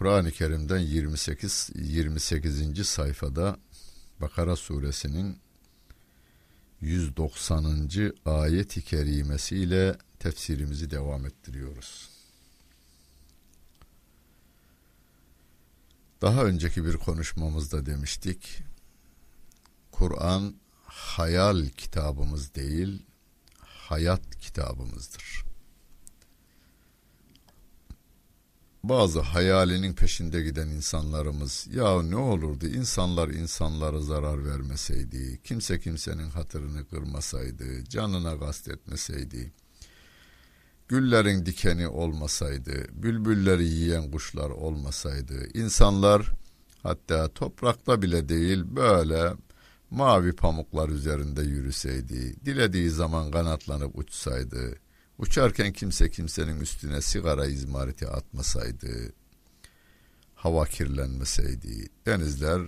Kur'an-ı Kerim'den 28 28. sayfada Bakara suresinin 190. ayet-i kerimesiyle tefsirimizi devam ettiriyoruz. Daha önceki bir konuşmamızda demiştik. Kur'an hayal kitabımız değil, hayat kitabımızdır. Bazı hayalinin peşinde giden insanlarımız ya ne olurdu insanlar insanlara zarar vermeseydi, kimse kimsenin hatırını kırmasaydı, canına kastetmeseydi, güllerin dikeni olmasaydı, bülbülleri yiyen kuşlar olmasaydı, insanlar hatta toprakta bile değil böyle mavi pamuklar üzerinde yürüseydi, dilediği zaman kanatlanıp uçsaydı, Uçarken kimse kimsenin üstüne sigara izmariti atmasaydı, hava kirlenmeseydi, denizler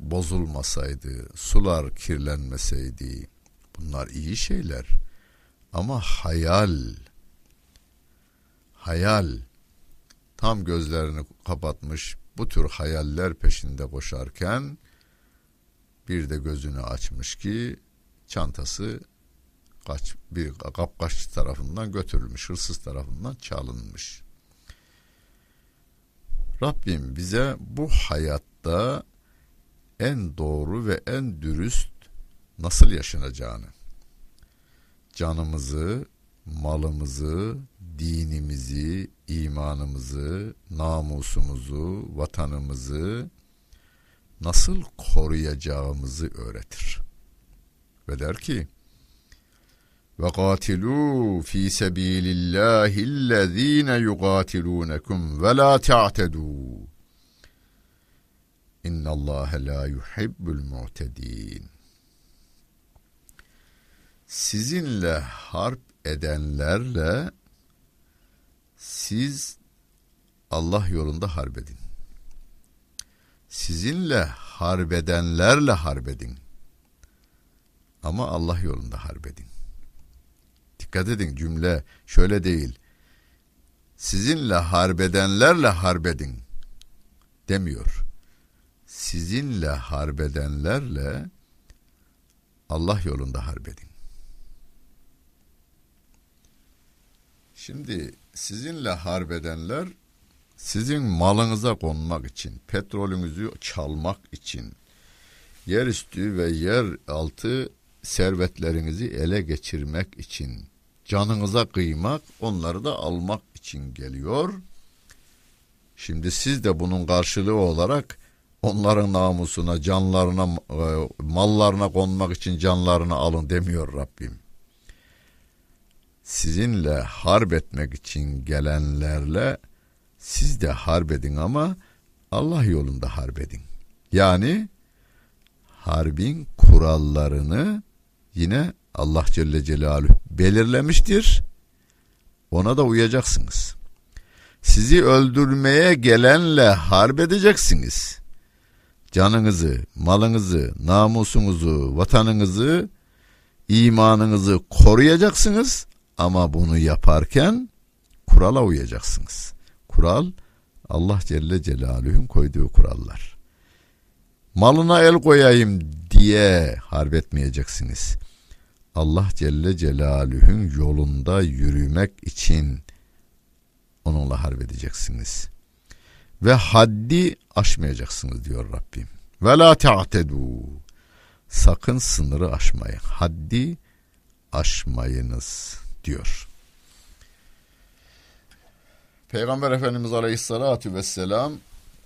bozulmasaydı, sular kirlenmeseydi, bunlar iyi şeyler. Ama hayal, hayal, tam gözlerini kapatmış bu tür hayaller peşinde koşarken, bir de gözünü açmış ki çantası kaç bir kapkaççı tarafından götürülmüş, hırsız tarafından çalınmış. Rabbim bize bu hayatta en doğru ve en dürüst nasıl yaşanacağını, canımızı, malımızı, dinimizi, imanımızı, namusumuzu, vatanımızı nasıl koruyacağımızı öğretir. Ve der ki, ve katilu fi sabilillahi allazina yuqatilunukum ve la ta'tedu. İnnallaha la yuhibbul mu'tedin. Sizinle harp edenlerle siz Allah yolunda harp edin. Sizinle harp edenlerle harp edin. Ama Allah yolunda harp edin. Dikkat edin cümle şöyle değil. Sizinle harbedenlerle harbedin demiyor. Sizinle harbedenlerle Allah yolunda harbedin. Şimdi sizinle harbedenler sizin malınıza konmak için, petrolünüzü çalmak için, yerüstü ve yer altı servetlerinizi ele geçirmek için canınıza kıymak, onları da almak için geliyor. Şimdi siz de bunun karşılığı olarak onların namusuna, canlarına, e, mallarına konmak için canlarını alın demiyor Rabbim. Sizinle harp etmek için gelenlerle siz de harp edin ama Allah yolunda harp edin. Yani harbin kurallarını yine Allah Celle Celaluhu belirlemiştir. Ona da uyacaksınız. Sizi öldürmeye gelenle harp edeceksiniz. Canınızı, malınızı, namusunuzu, vatanınızı, imanınızı koruyacaksınız ama bunu yaparken kurala uyacaksınız. Kural Allah Celle Celaluhu'nun koyduğu kurallar. Malına el koyayım diye harp etmeyeceksiniz. Allah Celle Celaluhu'nun yolunda yürümek için onunla harp edeceksiniz. Ve haddi aşmayacaksınız diyor Rabbim. Ve la ta'tedu. Sakın sınırı aşmayın. Haddi aşmayınız diyor. Peygamber Efendimiz Aleyhisselatü Vesselam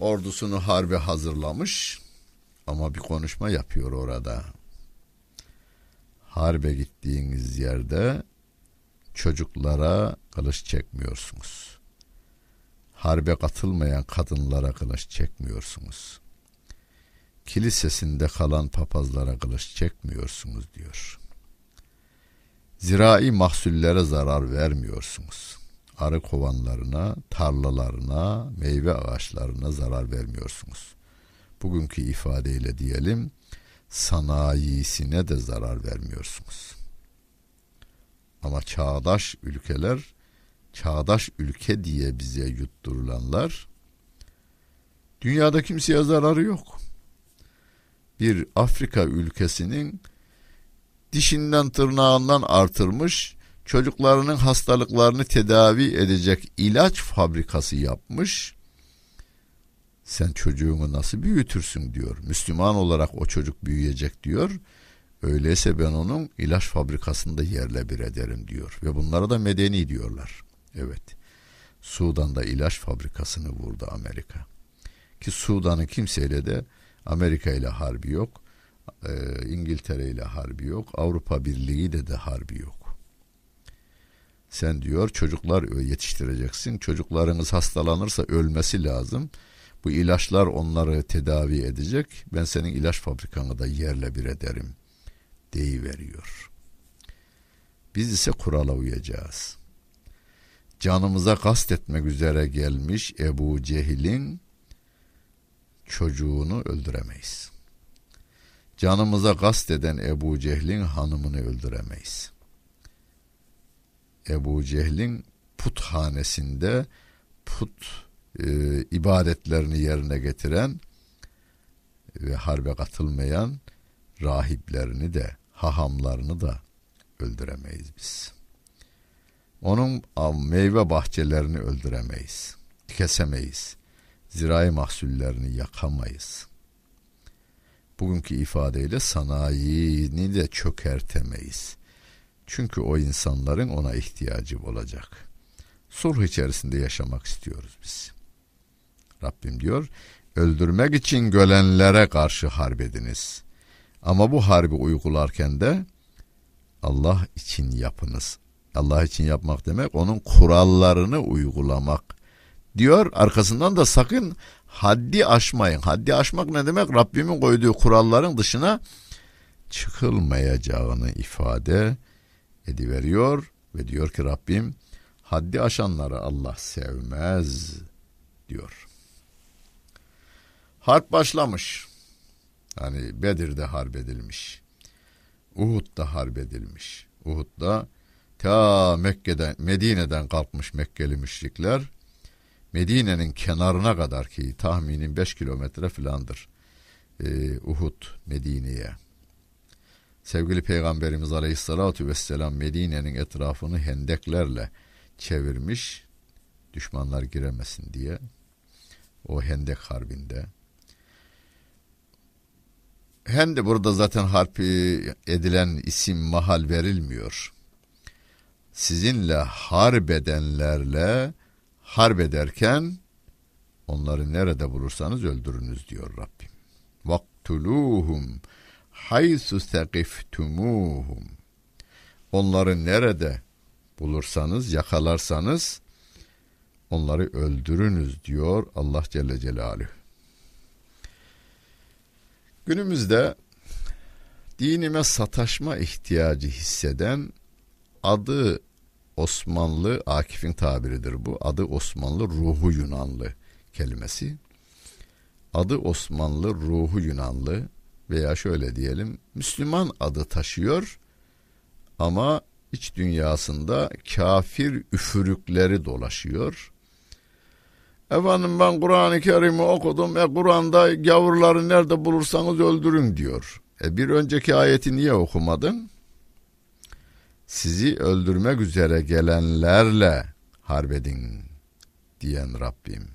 ordusunu harbe hazırlamış ama bir konuşma yapıyor orada harbe gittiğiniz yerde çocuklara kılıç çekmiyorsunuz. harbe katılmayan kadınlara kılıç çekmiyorsunuz. Kilisesinde kalan papazlara kılıç çekmiyorsunuz diyor. Zirai mahsullere zarar vermiyorsunuz. Arı kovanlarına, tarlalarına, meyve ağaçlarına zarar vermiyorsunuz. Bugünkü ifadeyle diyelim, sanayisine de zarar vermiyorsunuz. Ama çağdaş ülkeler, çağdaş ülke diye bize yutturulanlar, dünyada kimseye zararı yok. Bir Afrika ülkesinin dişinden tırnağından artırmış, çocuklarının hastalıklarını tedavi edecek ilaç fabrikası yapmış. Sen çocuğunu nasıl büyütürsün diyor. Müslüman olarak o çocuk büyüyecek diyor. Öyleyse ben onun ilaç fabrikasında yerle bir ederim diyor. Ve bunlara da medeni diyorlar. Evet. Sudan'da ilaç fabrikasını vurdu Amerika. Ki Sudan'ın kimseyle de Amerika ile harbi yok. E, İngiltere ile harbi yok. Avrupa Birliği ile de harbi yok. Sen diyor çocuklar yetiştireceksin. Çocuklarınız hastalanırsa ölmesi lazım. Bu ilaçlar onları tedavi edecek. Ben senin ilaç fabrikanı da yerle bir ederim. Deyiveriyor. Biz ise kurala uyacağız. Canımıza kastetmek üzere gelmiş Ebu Cehil'in çocuğunu öldüremeyiz. Canımıza kast eden Ebu Cehil'in hanımını öldüremeyiz. Ebu Cehil'in puthanesinde put e, ibadetlerini yerine getiren ve harbe katılmayan rahiplerini de hahamlarını da öldüremeyiz biz. Onun meyve bahçelerini öldüremeyiz. Kesemeyiz. Zirai mahsullerini yakamayız. Bugünkü ifadeyle sanayini de çökertemeyiz. Çünkü o insanların ona ihtiyacı olacak. Sulh içerisinde yaşamak istiyoruz biz. Rabbim diyor, öldürmek için gölenlere karşı harbediniz. Ama bu harbi uygularken de Allah için yapınız. Allah için yapmak demek onun kurallarını uygulamak diyor. Arkasından da sakın haddi aşmayın. Haddi aşmak ne demek? Rabbimin koyduğu kuralların dışına çıkılmayacağını ifade ediveriyor ve diyor ki Rabbim haddi aşanları Allah sevmez diyor. Harp başlamış. Hani Bedir'de harp edilmiş. Uhud'da harp edilmiş. Uhud'da ta Mekke'den, Medine'den kalkmış Mekkeli müşrikler Medine'nin kenarına kadar ki tahminin 5 kilometre filandır. Ee, Uhud Medine'ye. Sevgili Peygamberimiz Aleyhisselatü Vesselam Medine'nin etrafını hendeklerle çevirmiş düşmanlar giremesin diye o hendek harbinde hem de burada zaten harp edilen isim mahal verilmiyor. Sizinle harp edenlerle harp ederken onları nerede bulursanız öldürünüz diyor Rabbim. Vaktuluhum haysu seqiftumuhum. Onları nerede bulursanız, yakalarsanız onları öldürünüz diyor Allah Celle Celaluhu. Günümüzde dinime sataşma ihtiyacı hisseden adı Osmanlı, Akif'in tabiridir bu. Adı Osmanlı, ruhu Yunanlı kelimesi. Adı Osmanlı, ruhu Yunanlı veya şöyle diyelim Müslüman adı taşıyor ama iç dünyasında kafir üfürükleri dolaşıyor. Efendim ben Kur'an-ı Kerim'i okudum. E Kur'an'da gavurları nerede bulursanız öldürün diyor. E bir önceki ayeti niye okumadın? Sizi öldürmek üzere gelenlerle harbedin diyen Rabbim.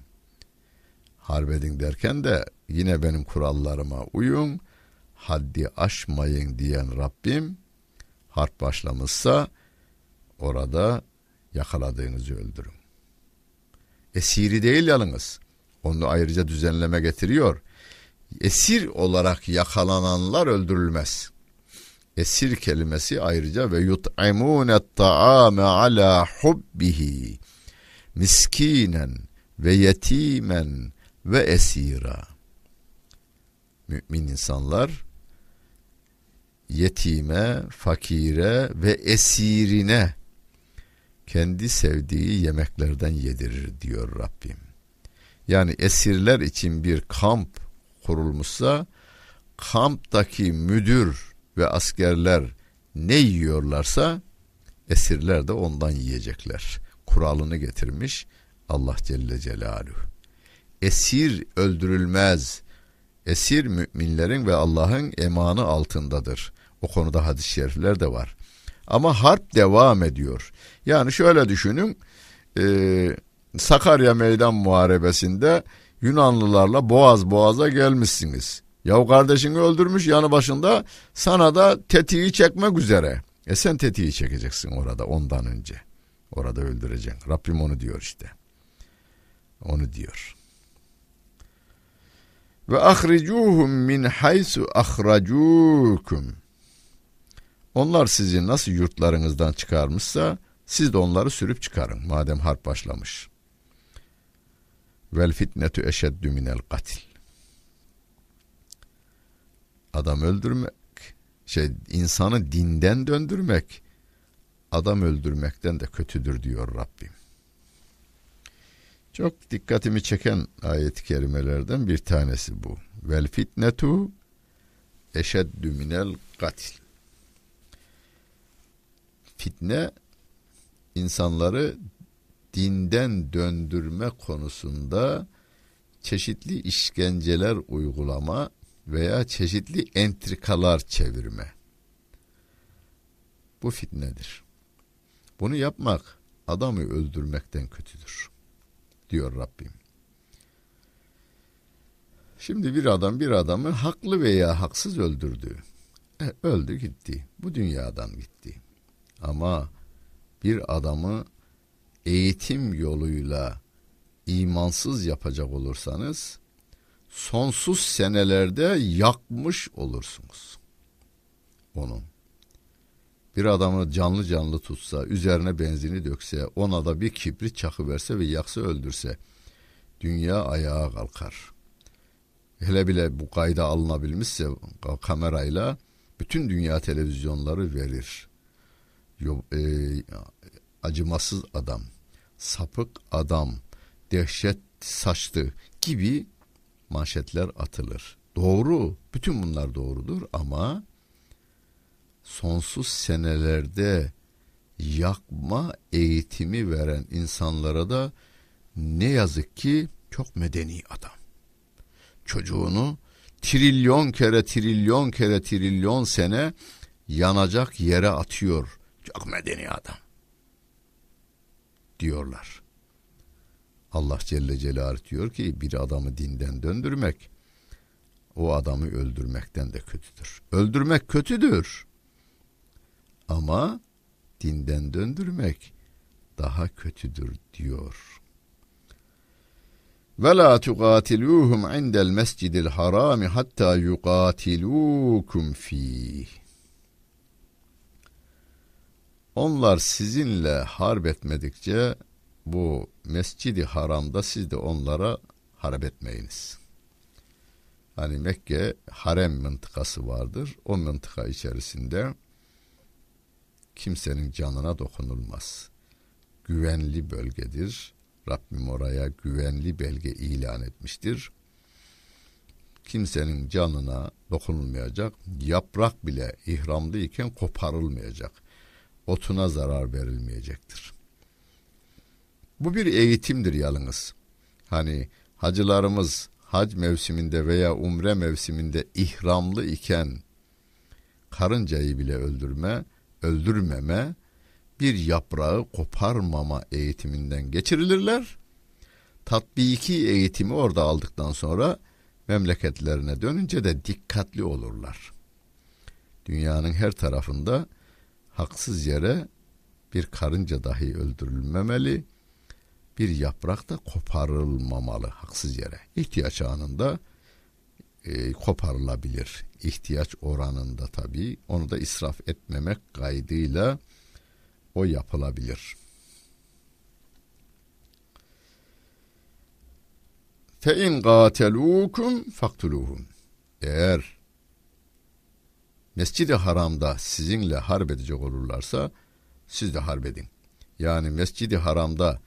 Harbedin derken de yine benim kurallarıma uyun, haddi aşmayın diyen Rabbim harp başlamışsa orada yakaladığınızı öldürün. Esiri değil yalnız. Onu ayrıca düzenleme getiriyor. Esir olarak yakalananlar öldürülmez. Esir kelimesi ayrıca ve yut'imûne ta'ame ala hubbihi miskinen ve yetimen ve esira. Mümin insanlar yetime, fakire ve esirine kendi sevdiği yemeklerden yedirir diyor Rabbim. Yani esirler için bir kamp kurulmuşsa kamptaki müdür ve askerler ne yiyorlarsa esirler de ondan yiyecekler. Kuralını getirmiş Allah Celle Celaluhu. Esir öldürülmez. Esir müminlerin ve Allah'ın emanı altındadır. O konuda hadis-i şerifler de var. Ama harp devam ediyor. Yani şöyle düşünün. E, Sakarya Meydan Muharebesi'nde Yunanlılarla boğaz boğaza gelmişsiniz. Yahu kardeşini öldürmüş yanı başında sana da tetiği çekmek üzere. E sen tetiği çekeceksin orada ondan önce. Orada öldüreceksin. Rabbim onu diyor işte. Onu diyor. Ve ahricuhum min haysu ahracukum. Onlar sizi nasıl yurtlarınızdan çıkarmışsa siz de onları sürüp çıkarın madem harp başlamış. Vel fitnetu eşeddü minel katil. Adam öldürmek, şey insanı dinden döndürmek, adam öldürmekten de kötüdür diyor Rabbim. Çok dikkatimi çeken ayet-i kerimelerden bir tanesi bu. Vel fitnetu eşeddü minel katil. Fitne insanları dinden döndürme konusunda çeşitli işkenceler uygulama veya çeşitli entrikalar çevirme. Bu fitnedir. Bunu yapmak adamı öldürmekten kötüdür diyor Rabbim. Şimdi bir adam bir adamı haklı veya haksız öldürdü. E, öldü gitti. Bu dünyadan gitti. Ama bir adamı eğitim yoluyla imansız yapacak olursanız sonsuz senelerde yakmış olursunuz. Onun. Bir adamı canlı canlı tutsa, üzerine benzini dökse, ona da bir kibrit çakı verse ve yaksa öldürse, dünya ayağa kalkar. Hele bile bu kayda alınabilmişse kamerayla bütün dünya televizyonları verir. E, acımasız adam, sapık adam, dehşet saçlı gibi manşetler atılır. Doğru, bütün bunlar doğrudur ama sonsuz senelerde yakma eğitimi veren insanlara da ne yazık ki çok medeni adam. Çocuğunu trilyon kere trilyon kere trilyon sene yanacak yere atıyor. Çok medeni adam. Diyorlar. Allah Celle Celaluhu diyor ki bir adamı dinden döndürmek o adamı öldürmekten de kötüdür. Öldürmek kötüdür. Ama dinden döndürmek daha kötüdür diyor. Ve la tuqatiluhum indel mescidil harami hatta yuqatilukum fih. Onlar sizinle harp etmedikçe bu mescidi haramda siz de onlara harp etmeyiniz. Hani Mekke harem mıntıkası vardır. O mıntıka içerisinde kimsenin canına dokunulmaz. Güvenli bölgedir. Rabbim oraya güvenli belge ilan etmiştir. Kimsenin canına dokunulmayacak. Yaprak bile ihramlıyken koparılmayacak. Otuna zarar verilmeyecektir. Bu bir eğitimdir yalnız. Hani hacılarımız hac mevsiminde veya umre mevsiminde ihramlı iken karıncayı bile öldürme, öldürmeme, bir yaprağı koparmama eğitiminden geçirilirler. Tatbiki eğitimi orada aldıktan sonra memleketlerine dönünce de dikkatli olurlar. Dünyanın her tarafında haksız yere bir karınca dahi öldürülmemeli, bir yaprak da koparılmamalı haksız yere. İhtiyaç anında e, koparılabilir. İhtiyaç oranında tabii. Onu da israf etmemek kaydıyla o yapılabilir. Fe in gatelukum faktuluhum. Eğer Mescid-i Haram'da sizinle harp edecek olurlarsa siz de harp edin. Yani Mescid-i Haram'da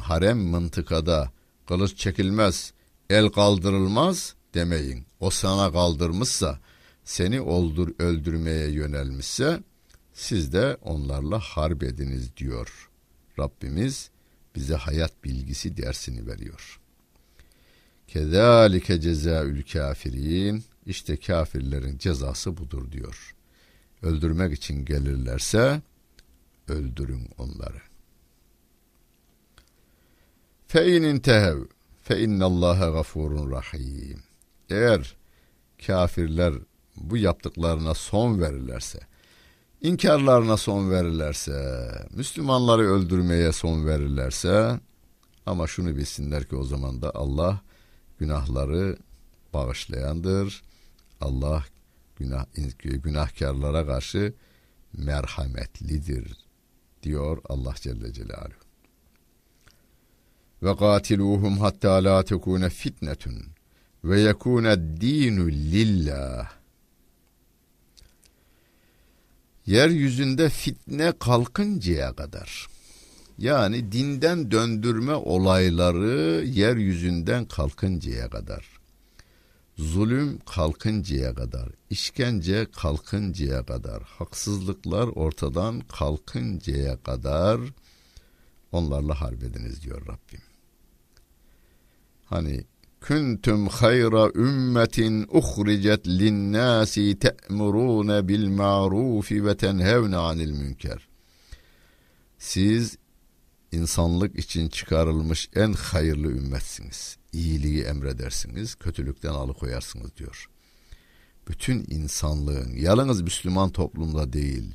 harem mıntıkada kılıç çekilmez, el kaldırılmaz demeyin. O sana kaldırmışsa, seni oldur öldürmeye yönelmişse siz de onlarla harp ediniz diyor. Rabbimiz bize hayat bilgisi dersini veriyor. Kezalike cezaül kafirin. İşte kafirlerin cezası budur diyor. Öldürmek için gelirlerse öldürün onları. Fe in intehev fe innallâhe gafurun rahim. Eğer kafirler bu yaptıklarına son verirlerse, inkarlarına son verirlerse, Müslümanları öldürmeye son verirlerse, ama şunu bilsinler ki o zaman da Allah günahları bağışlayandır. Allah günah, günahkarlara karşı merhametlidir diyor Allah Celle Celaluhu. Ve katiluhum hatta la tekune fitnetun ve yekune dinu lillah. Yeryüzünde fitne kalkıncaya kadar yani dinden döndürme olayları yeryüzünden kalkıncaya kadar zulüm kalkıncaya kadar, işkence kalkıncaya kadar, haksızlıklar ortadan kalkıncaya kadar onlarla harbediniz diyor Rabbim. Hani kuntum hayra ümmetin uhricet linnâsi te'murûne bil ma'rufi ve tenhevne anil münker. Siz insanlık için çıkarılmış en hayırlı ümmetsiniz. İyiliği emredersiniz, kötülükten alıkoyarsınız diyor. Bütün insanlığın, yalnız Müslüman toplumda değil,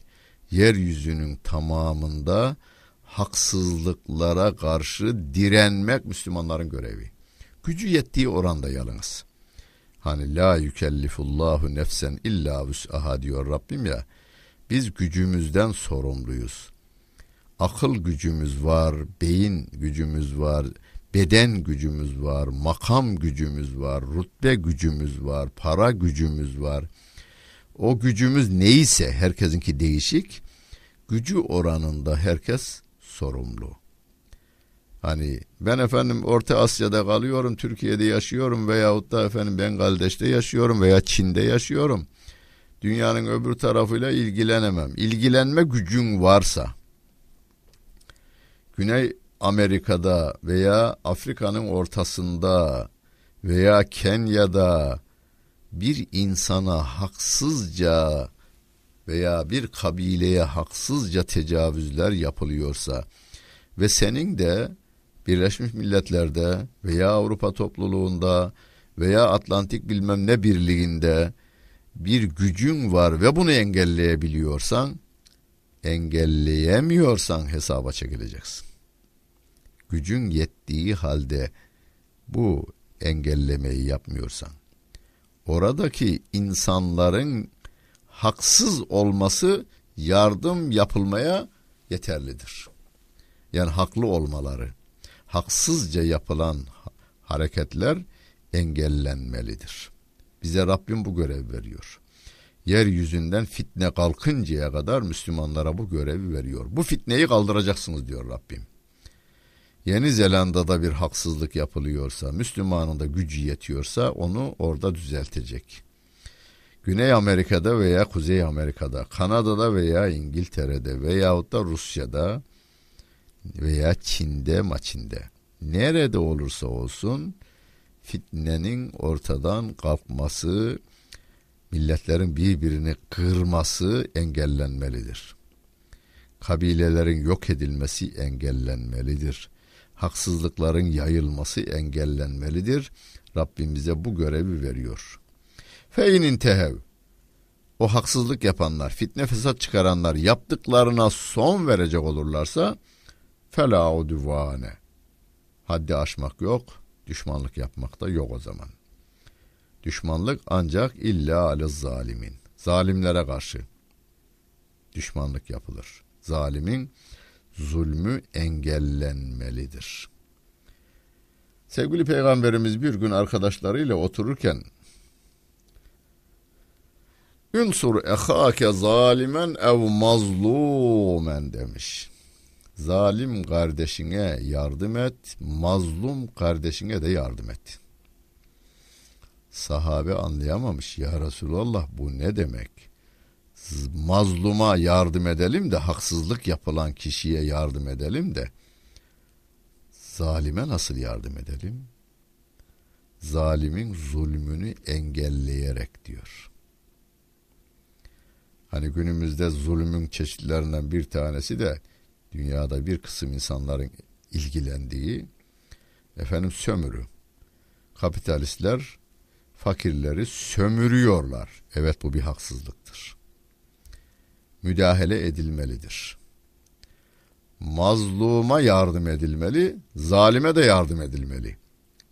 yeryüzünün tamamında haksızlıklara karşı direnmek Müslümanların görevi. Gücü yettiği oranda yalnız. Hani la yükellifullahu nefsen illa vüs'aha diyor Rabbim ya. Biz gücümüzden sorumluyuz akıl gücümüz var, beyin gücümüz var, beden gücümüz var, makam gücümüz var, rütbe gücümüz var, para gücümüz var. O gücümüz neyse herkesinki değişik. Gücü oranında herkes sorumlu. Hani ben efendim Orta Asya'da kalıyorum, Türkiye'de yaşıyorum veyahut da efendim Bengaldeş'te yaşıyorum veya Çin'de yaşıyorum. Dünyanın öbür tarafıyla ilgilenemem. İlgilenme gücün varsa, Güney Amerika'da veya Afrika'nın ortasında veya Kenya'da bir insana haksızca veya bir kabileye haksızca tecavüzler yapılıyorsa ve senin de Birleşmiş Milletler'de veya Avrupa topluluğunda veya Atlantik bilmem ne birliğinde bir gücün var ve bunu engelleyebiliyorsan engelleyemiyorsan hesaba çekileceksin gücün yettiği halde bu engellemeyi yapmıyorsan oradaki insanların haksız olması yardım yapılmaya yeterlidir. Yani haklı olmaları, haksızca yapılan hareketler engellenmelidir. Bize Rabbim bu görev veriyor. Yeryüzünden fitne kalkıncaya kadar Müslümanlara bu görevi veriyor. Bu fitneyi kaldıracaksınız diyor Rabbim. Yeni Zelanda'da bir haksızlık yapılıyorsa, Müslümanın da gücü yetiyorsa onu orada düzeltecek. Güney Amerika'da veya Kuzey Amerika'da, Kanada'da veya İngiltere'de veyahut da Rusya'da veya Çin'de maçinde nerede olursa olsun fitnenin ortadan kalkması, milletlerin birbirini kırması engellenmelidir. Kabilelerin yok edilmesi engellenmelidir haksızlıkların yayılması engellenmelidir. Rabbim bize bu görevi veriyor. Feynin tehev. O haksızlık yapanlar, fitne fesat çıkaranlar yaptıklarına son verecek olurlarsa fela udvane. Haddi aşmak yok, düşmanlık yapmak da yok o zaman. Düşmanlık ancak illa ale zalimin. Zalimlere karşı düşmanlık yapılır. Zalimin zulmü engellenmelidir. Sevgili Peygamberimiz bir gün arkadaşlarıyla otururken Ünsur ehake zalimen ev mazlumen demiş. Zalim kardeşine yardım et, mazlum kardeşine de yardım et. Sahabe anlayamamış ya Resulallah bu ne demek? Mazluma yardım edelim de haksızlık yapılan kişiye yardım edelim de zalime nasıl yardım edelim? Zalimin zulmünü engelleyerek diyor. Hani günümüzde zulmün çeşitlerinden bir tanesi de dünyada bir kısım insanların ilgilendiği efendim sömürü. Kapitalistler fakirleri sömürüyorlar. Evet bu bir haksızlıktır. Müdahale edilmelidir. Mazluma yardım edilmeli, zalime de yardım edilmeli.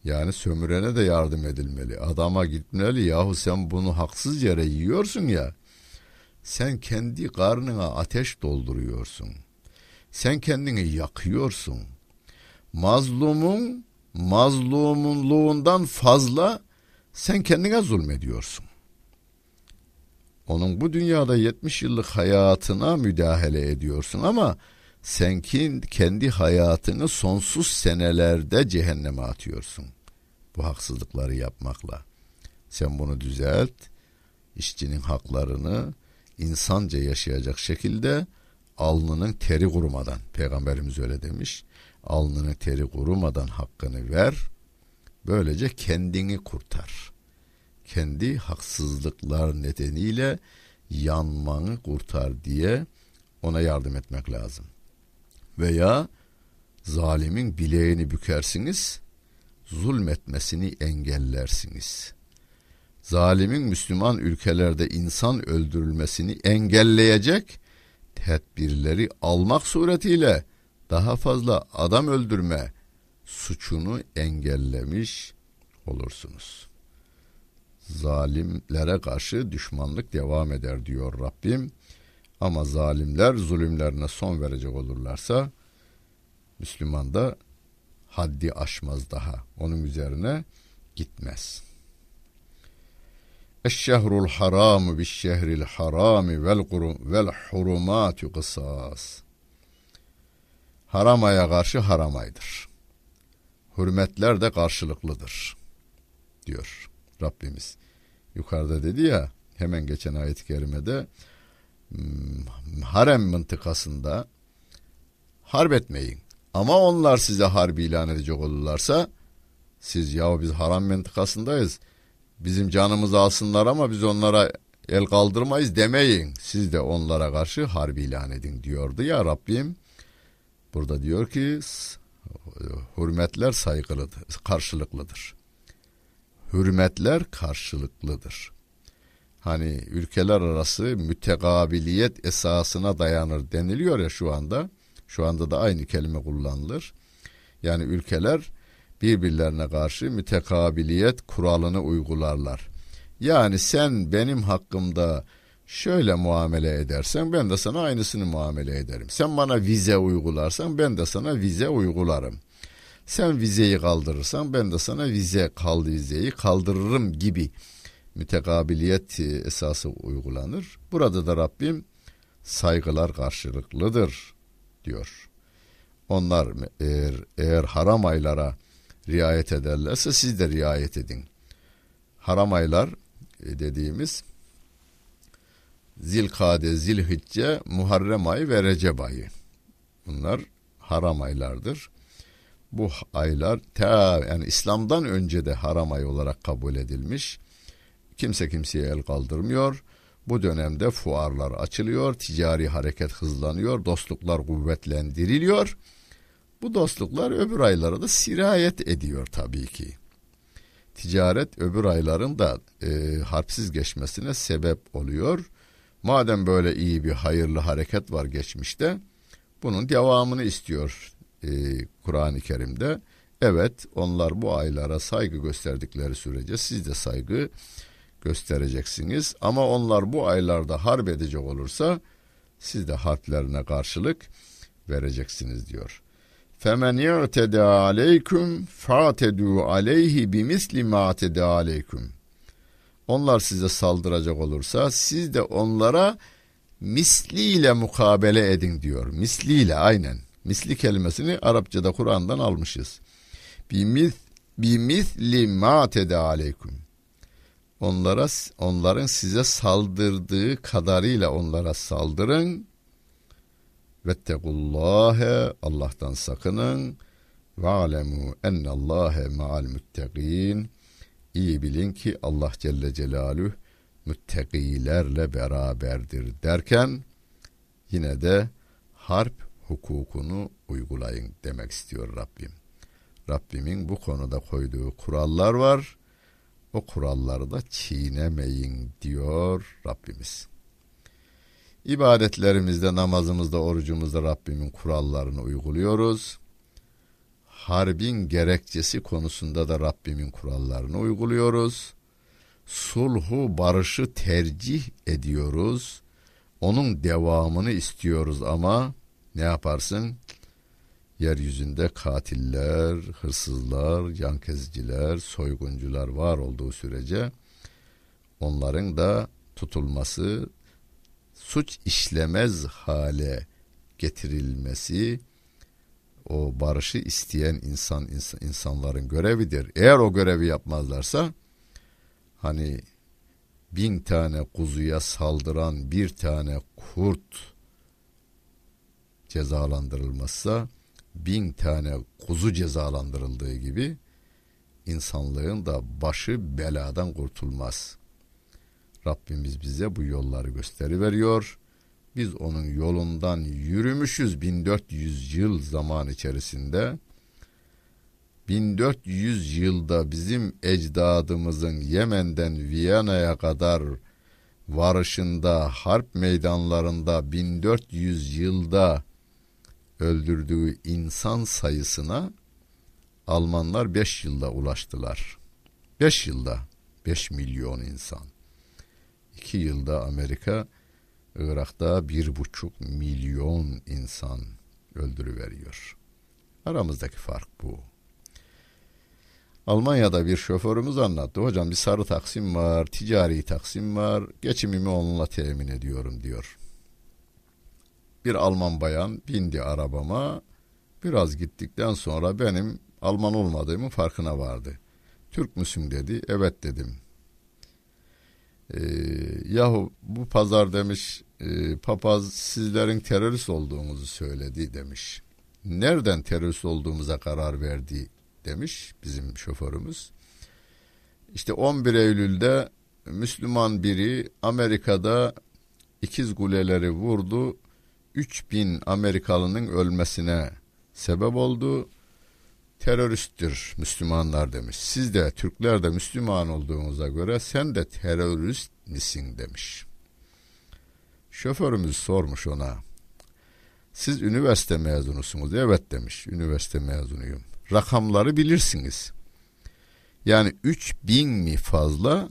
Yani sömürene de yardım edilmeli. Adama gitmeli yahu sen bunu haksız yere yiyorsun ya. Sen kendi karnına ateş dolduruyorsun. Sen kendini yakıyorsun. Mazlumun mazlumunluğundan fazla sen kendine zulmediyorsun. Onun bu dünyada 70 yıllık hayatına müdahale ediyorsun ama sen kendi hayatını sonsuz senelerde cehenneme atıyorsun. Bu haksızlıkları yapmakla. Sen bunu düzelt. işçinin haklarını insanca yaşayacak şekilde alnının teri kurumadan peygamberimiz öyle demiş. Alnının teri kurumadan hakkını ver. Böylece kendini kurtar. Kendi haksızlıklar nedeniyle yanmanı kurtar diye ona yardım etmek lazım. Veya zalimin bileğini bükersiniz, zulmetmesini engellersiniz. Zalimin Müslüman ülkelerde insan öldürülmesini engelleyecek tedbirleri almak suretiyle daha fazla adam öldürme suçunu engellemiş olursunuz. Zalimlere karşı düşmanlık devam eder diyor Rabbim. Ama zalimler zulümlerine son verecek olurlarsa Müslüman da haddi aşmaz daha. Onun üzerine gitmez. Eşşehrul haramu bis şehril harami vel kurum vel hurumatu kısas. Haramaya karşı haramaydır. Hürmetler de karşılıklıdır diyor Rabbimiz. Yukarıda dedi ya hemen geçen ayet-i kerimede hmm, harem mıntıkasında harp etmeyin. Ama onlar size harbi ilan edecek olurlarsa siz ya biz haram mıntıkasındayız. Bizim canımızı alsınlar ama biz onlara el kaldırmayız demeyin. Siz de onlara karşı harbi ilan edin diyordu ya Rabbim. Burada diyor ki hürmetler saygılıdır, karşılıklıdır. Hürmetler karşılıklıdır. Hani ülkeler arası mütekabiliyet esasına dayanır deniliyor ya şu anda. Şu anda da aynı kelime kullanılır. Yani ülkeler birbirlerine karşı mütekabiliyet kuralını uygularlar. Yani sen benim hakkımda şöyle muamele edersen ben de sana aynısını muamele ederim. Sen bana vize uygularsan ben de sana vize uygularım. Sen vizeyi kaldırırsan ben de sana vize kaldı vizeyi kaldırırım gibi mütekabiliyet esası uygulanır. Burada da Rabbim saygılar karşılıklıdır diyor. Onlar eğer, eğer haram aylara riayet ederlerse siz de riayet edin. Haram aylar e, dediğimiz Zilkade, Zilhicce, Muharrem ayı ve Recep ayı. Bunlar haram aylardır. Bu aylar ta yani İslam'dan önce de haram ay olarak kabul edilmiş. Kimse kimseye el kaldırmıyor. Bu dönemde fuarlar açılıyor, ticari hareket hızlanıyor, dostluklar kuvvetlendiriliyor. Bu dostluklar öbür aylara da sirayet ediyor tabii ki. Ticaret öbür ayların da e, harpsiz geçmesine sebep oluyor. Madem böyle iyi bir hayırlı hareket var geçmişte, bunun devamını istiyor e, Kur'an-ı Kerim'de. Evet, onlar bu aylara saygı gösterdikleri sürece siz de saygı göstereceksiniz. Ama onlar bu aylarda harp edecek olursa siz de harplerine karşılık vereceksiniz diyor. Femen ya'tede aleyküm fa'tedu aleyhi bimisli ma atede aleyküm. Onlar size saldıracak olursa siz de onlara misliyle mukabele edin diyor. Misliyle aynen. Misli kelimesini Arapçada Kur'an'dan almışız. Bimith bimisli ma tede aleyküm. Onlara onların size saldırdığı kadarıyla onlara saldırın. Vettekullâhe Allah'tan sakının. Ve alemu ennallâhe ma'al müttegîn. İyi bilin ki Allah Celle Celaluhu müttakilerle beraberdir derken yine de harp hukukunu uygulayın demek istiyor Rabbim. Rabbimin bu konuda koyduğu kurallar var. O kuralları da çiğnemeyin diyor Rabbimiz. İbadetlerimizde, namazımızda, orucumuzda Rabbimin kurallarını uyguluyoruz. Harbin gerekçesi konusunda da Rabbimin kurallarını uyguluyoruz. Sulhu, barışı tercih ediyoruz. Onun devamını istiyoruz ama ne yaparsın? Yeryüzünde katiller, hırsızlar, yankezciler, soyguncular var olduğu sürece onların da tutulması, suç işlemez hale getirilmesi o barışı isteyen insan, insan insanların görevidir. Eğer o görevi yapmazlarsa hani bin tane kuzuya saldıran bir tane kurt cezalandırılmazsa bin tane kuzu cezalandırıldığı gibi insanlığın da başı beladan kurtulmaz. Rabbimiz bize bu yolları gösteriveriyor. Biz onun yolundan yürümüşüz 1400 yıl zaman içerisinde. 1400 yılda bizim ecdadımızın Yemen'den Viyana'ya kadar varışında, harp meydanlarında 1400 yılda öldürdüğü insan sayısına Almanlar 5 yılda ulaştılar. 5 yılda 5 milyon insan. 2 yılda Amerika Irak'ta bir buçuk milyon insan öldürüveriyor. Aramızdaki fark bu. Almanya'da bir şoförümüz anlattı. Hocam bir sarı taksim var, ticari taksim var. Geçimimi onunla temin ediyorum diyor. Bir Alman bayan bindi arabama. Biraz gittikten sonra benim Alman olmadığımın farkına vardı. Türk müsün dedi. Evet dedim. Ee, yahu bu pazar demiş e, papaz sizlerin terörist olduğunuzu söyledi demiş. Nereden terörist olduğumuza karar verdi demiş bizim şoförümüz. İşte 11 Eylül'de Müslüman biri Amerika'da ikiz kuleleri vurdu. 3000 Amerikalının ölmesine sebep oldu. Teröristtir Müslümanlar demiş. Siz de Türkler de Müslüman olduğunuza göre sen de terörist misin demiş. Şoförümüz sormuş ona. Siz üniversite mezunusunuz. Evet demiş. Üniversite mezunuyum. Rakamları bilirsiniz. Yani 3000 mi fazla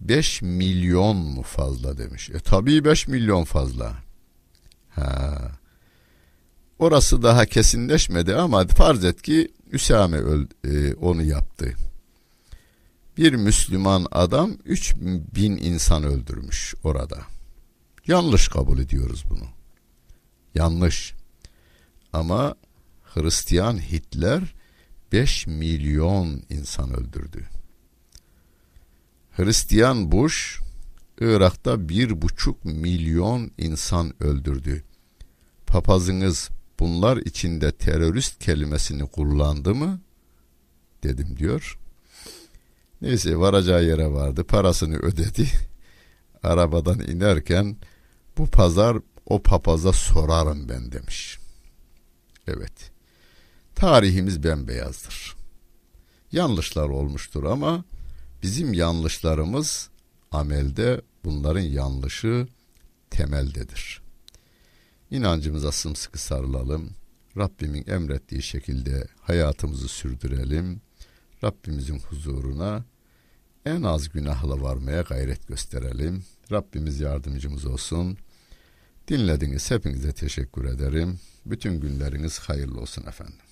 5 milyon mu fazla demiş. E tabii 5 milyon fazla. Ha. Orası daha kesinleşmedi ama farz et ki Üsame öl, e, onu yaptı. Bir Müslüman adam 3000 insan öldürmüş orada. Yanlış kabul ediyoruz bunu. Yanlış. Ama Hristiyan Hitler 5 milyon insan öldürdü. Hristiyan Bush Irak'ta bir buçuk milyon insan öldürdü. Papazınız bunlar içinde terörist kelimesini kullandı mı? Dedim diyor. Neyse varacağı yere vardı. Parasını ödedi. Arabadan inerken bu pazar o papaza sorarım ben demiş. Evet. Tarihimiz bembeyazdır. Yanlışlar olmuştur ama bizim yanlışlarımız amelde bunların yanlışı temeldedir. İnancımıza sımsıkı sarılalım. Rabbimin emrettiği şekilde hayatımızı sürdürelim. Rabbimizin huzuruna en az günahla varmaya gayret gösterelim. Rabbimiz yardımcımız olsun. Dinlediniz. Hepinize teşekkür ederim. Bütün günleriniz hayırlı olsun efendim.